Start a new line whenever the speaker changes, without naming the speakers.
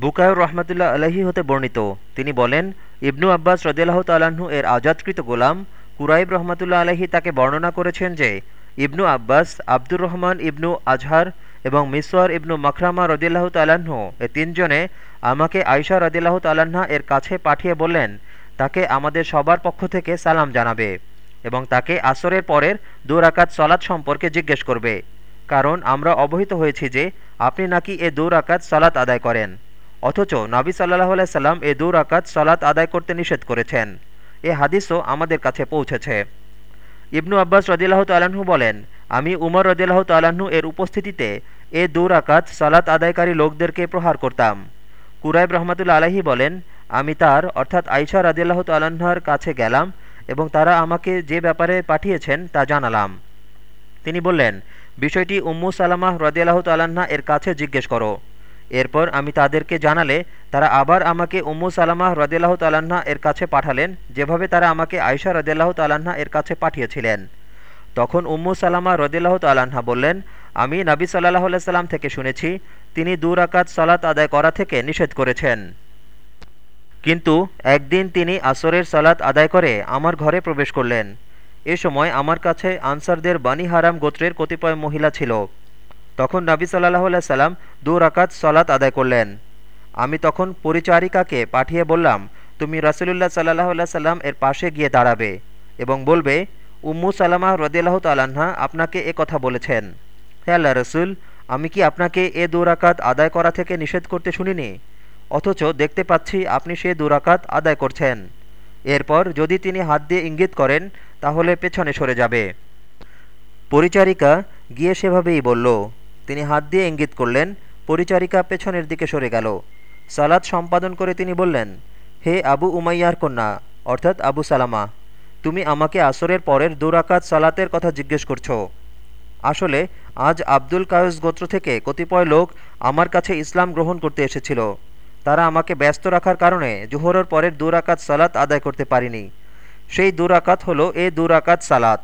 বুকায়ুর রহমতুল্লাহ আলহী হতে বর্ণিত। তিনি বলেন, ইবনু আব্বাস রদিল্লাহ তাল্লাহ্ন এর আজাদকৃত গোলাম কুরাইব রহমতুল্লাহ আলহী তাকে বর্ণনা করেছেন যে, ইবনু আব্বাস, আব্দুর রহমান ইবনু আজহার এবং মিসওয়ার ইবনু মখরামা রদিল্লাহ তাল্লাহ্ন এ তিনজনে আমাকে আয়সা রদিল্লাহ তাল্লাহা এর কাছে পাঠিয়ে বললেন, তাকে আমাদের সবার পক্ষ থেকে সালাম জানাবে এবং তাকে আসরের পরের দু রাকাত সলাৎ সম্পর্কে জিজ্ঞেস করবে। কারণ আমরা অবহিত হয়েছি যে, আপনি নাকি এ দু রাকাত সলাৎ আদায় করেন। অথচ নাবি সাল্লাহ সাল্লাম এ দু রাকাত সলাৎ আদায় করতে নিষেধ করেছেন। এ হাদিসও আমাদের কাছে পৌঁছেছে। ইবনু আব্বাস রদিল্লাহ তাল্লাহ্ন বলেন, আমি উমর রদিল্লাহ তাল্লাহ্ন এর উপস্থিতিতে এ দু রাকাত সালাত আদায়কারী লোকদেরকে প্রহার করতাম। কুরাইব রহমতুল্লা আলাহি বলেন, আমি তার, অর্থাৎ আইসা রাদিল্লাহ তাল্লাহ্নার কাছে গেলাম এবং তারা আমাকে যে ব্যাপারে পাঠিয়েছেন তা জানালাম। তিনি বললেন, বিষয়টি উম্মু সালামাহ রদিয়াল্লাহ তাল্লাহা এর কাছে জিজ্ঞেস করো। এরপর আমি তাদেরকে জানালে, তারা আবার আমাকে উম্মু সালামাহ রদিয়াল্লাহ তাল্লাহা এর কাছে পাঠালেন, যেভাবে তারা আমাকে আয়সা রদিয়াল্লাহ তাল্লাহা এর কাছে পাঠিয়েছিলেন। তখন উম্মু সালামা রদিল্লাহ তাল্লাহা বললেন, আমি নাবি সাল্লাহ সাল্লাম থেকে শুনেছি, তিনি দু রাকাত সালাত আদায় করা থেকে নিষেধ করেছেন। কিন্তু একদিন তিনি আসরের সালাত আদায় করে আমার ঘরে প্রবেশ করলেন। এ সময় আমার কাছে আনসারদের বানি হারাম গোত্রের কতিপয় মহিলা ছিল। তখন নাবি সাল্লাহ সাল্লাম দু রাকাত সলাত আদায় করলেন। আমি তখন পরিচারিকাকে পাঠিয়ে বললাম, তুমি রাসুলুল্লাহ সাল্লাহ সাল্লাম এর পাশে গিয়ে দাঁড়াবে এবং বলবে, উম্মু সালামা রদিল্লাহ তাল্লাহা আপনাকে এ কথা বলেছেন। হে আল্লাহ রসুল, আমি কি আপনাকে এ দু রাকাত আদায় করা থেকে নিষেধ করতে শুনিনি? অথচ দেখতে পাচ্ছি আপনি সে দুরাকাত আদায় করছেন। এরপর যদি তিনি হাত দিয়ে ইঙ্গিত করেন, তাহলে পেছনে সরে যাবে। পরিচারিকা গিয়ে সেভাবেই বলল তিনি হাত দিয়ে ইঙ্গিত করলেন, পরিচারিকা পেছনের দিকে সরে গেল। সালাদ সম্পাদন করে তিনি বললেন, হে আবু উমাইয়ার কন্যা, অর্থাৎ আবু সালামা, তুমি আমাকে আসরের পরের দুরাকাত সালাতের কথা জিজ্ঞেস করছ। আসলে, আজ আব্দুল কায়স গোত্র থেকে কতিপয় লোক আমার কাছে ইসলাম গ্রহণ করতে এসেছিল। তারা আমাকে ব্যস্ত রাখার কারণে জোহরের পরের দুরাকাত সালাত আদায় করতে পারিনি। সেই দুরাকাত হলো এ দুরাকাত সালাত।